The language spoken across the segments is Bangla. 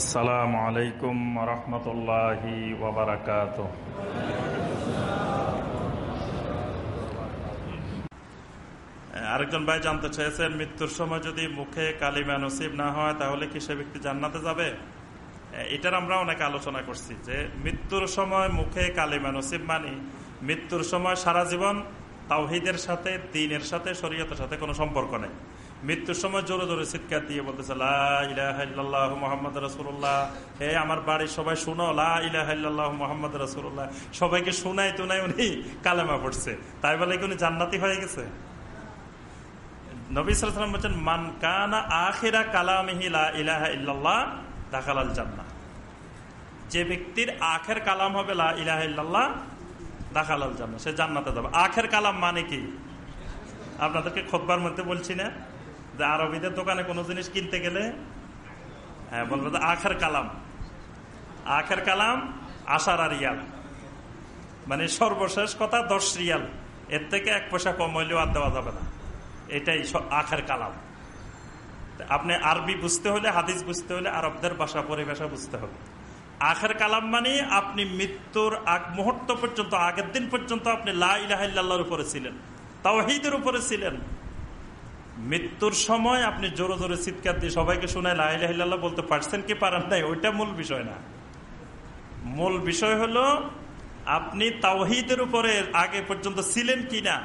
আসসালামু আলাইকুম রহমতুল্লাহি ওবরাকাত আরেকজন ভাই জানতে চেয়েছেন, মৃত্যুর সময় যদি মুখে কালিমা নসিব না হয়, তাহলে কি সে ব্যক্তি জান্নাতে যাবে? এটার আমরা অনেক আলোচনা করছি যে মৃত্যুর সময় মুখে কালিমা নসিব মানি, মৃত্যুর সময় সারা জীবন তাওহিদের সাথে দিনের সাথে, শরীয়তের সাথে কোনো সম্পর্ক নেই। মৃত্যুর সময় জোরে জোরে চিৎকার দিয়ে বলতেছে লাহ মোহাম্মদ রসুল্লাহ হে আমার বাড়ির সবাই শুনো লাহ মোহাম্মদ রসুল্লাহ সবাইকে শুনাই তুনাই উনি কালেমা পড়ছে। তাই বলে কি উনি জান্নাতি হয়ে গেছে? নবী সালাম বলছেন, মান কানা আখিরা কালামিহি ইলাহা ইল্লাল্লাহ, দাখালাল জান্না যে ব্যক্তির আখের কালাম হবে, লা ইলাহা ইল্লাল্লাহ, দাখালাল জান্না সে জান্নাতে যাবে। আখের কালাম মানে কি? আপনাদেরকে খোদবার মধ্যে বলছি না। যে আরবিদের দোকানে কোনো জিনিস কিনতে গেলে হ্যাঁ বলব যে আখের কালাম। আখের কালাম আশারা রিয়াল মানে সর্বশেষ কথা দশ রিয়াল। এর থেকে এক পয়সা কম হইলেও আর দেওয়া যাবে না। এটাই আখের কালাম। আপনি আরবি বুঝতে হলে, হাদিস বুঝতে হলে, আরবদের ভাষা পরিভাষা বুঝতে হবে। আখের কালাম মানে আপনি মৃত্যুর আগ মুহূর্ত পর্যন্ত, আগের দিন পর্যন্ত আপনি লাহ উপরে ছিলেন। তাওহিদের উপরে ছিলেন। মৃত্যুর সময় আপনি জোরে জোরে চিৎকার দিয়ে সবাইকে শোনায় লাহ বলতে পারছেন কি পারেন নাই, ওইটা মূল বিষয় না। মূল বিষয় হলো, আপনি তাওহিদের উপরে আগে পর্যন্ত ছিলেন কি না?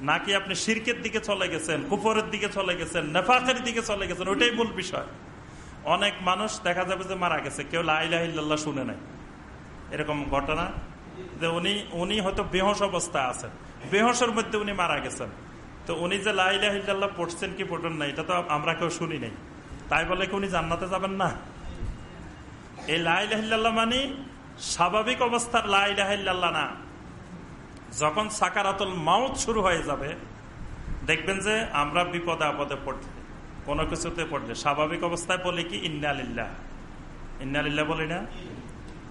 নাকি আপনি শিরকের দিকে চলে গেছেন কুপরের দিকে চলে গেছেন, নেফাকের দিকে চলে গেছেন, ওইটাই মূল বিষয়। অনেক মানুষ দেখা যাবে যে মারা গেছে, কেউ লাইলাহিল্লাহ শুনে নাই। এরকম ঘটনা যে উনি উনি হয়তো বেহস অবস্থায় আছেন। বেহসের মধ্যে উনি মারা গেছেন। তো উনি যে লাইলাহিল্লাহ পড়ছেন কি পড়েন না, এটা তো আমরা কেউ শুনি নাই। তাই বলে কি উনি জান্নাতে যাবেন না? এই লাইলাহিল্লাহ মানে স্বাভাবিক অবস্থার লাইলাহিল্লাহ না। যখন সাকারাতুল মাউত শুরু হয়ে যাবে, দেখবেন যে আমরা বিপদে আপদে পড়তে কোনো কিছুতে পড়লে, স্বাভাবিক অবস্থায় বলি কি ইন্নালিল্লাহ ইন্নালিল্লাহ বলি না।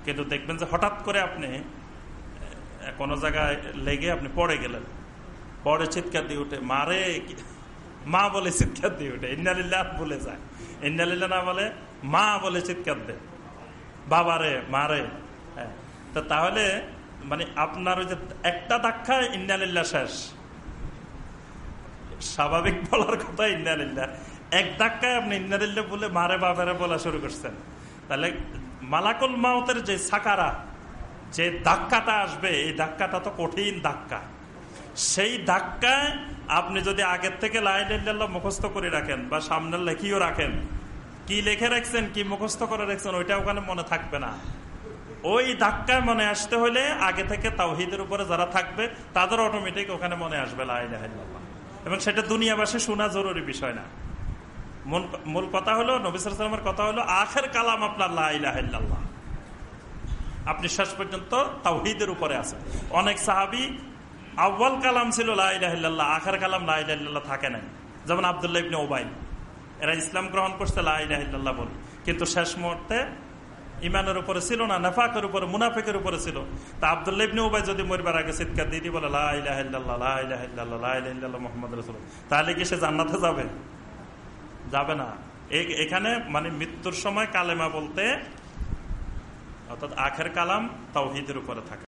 কিন্তু দেখবেন যে হঠাৎ করে আপনি কোনো জায়গায় লেগে আপনি পড়ে গেলেন। পরে চিৎকার দিয়ে উঠে মারে মা বলে চিৎকার দিয়ে উঠে, ইন্নালিল্লাহ বলে যায়। ইন্নালিল্লাহ না বলে, মা বলে চিৎকার দে বাবারে মারে হ্যাঁ তো তাহলে মানে আপনার ওই যে একটা ধাক্কা ইন্নালিল্লা শেষ। স্বাভাবিক বলার কথা ইন্নালিল্লা এক ধাক্কায় আপনি ইন্নালিল্লা বলে মারে বাবারে বলা শুরু করছেন। তাহলে মালাকুল মাউতের যে সাকারা, যে ধাক্কাটা আসবে, এই ধাক্কাটা তো কঠিন ধাক্কা। সেই ধাক্কায় আপনি যদি আগের থেকে লাইল্লাহ মুখস্থ করে রাখেন বা সামনে লেখিও রাখেন, কি লেখে রাখছেন, কি মুখস্থ করে রাখছেন, ওইটা ওখানে মনে থাকবে না। ওই ধাক্কায় মনে আসতে হলে আগে থেকে তাওহিদের উপরে যারা থাকবে, তাদের অটোমেটিক ওখানে মনে আসবে লাইল্লাহ এবং সেটা দুনিয়াবাসী শোনা জরুরি বিষয় না। মূল কথা হলো নবিসামের কথা হলো, আখের কালাম আপনার লাইলাহ আপনি শেষ পর্যন্ত তাওহিদের উপরে আছেন। অনেক সাহাবি আব্বাল কালাম ছিল লাইলাহ আখের কালাম লাইলাহ থাকে নাই। যেমন আবদুল্লাহ ইবনে ওবাইল এরা ইসলাম গ্রহণ করছে লাইলাহ বলে। কিন্তু শেষ মুহূর্তে ইমানের উপরে ছিল না, নাফাকের উপরে, মুনাফিকের উপরে ছিল। তা আবদুল্লাহ ইবনে উবাই যদি মরবার আগে চিৎকার দিয়ে বলে মোহাম্মদ রসুল তাহলে কি সে জান্নাতে যাবে? যাবে না। এখানে মানে মৃত্যুর সময় কালেমা বলতে অর্থাৎ আখের কালাম তাওহিদের উপরে থাকে।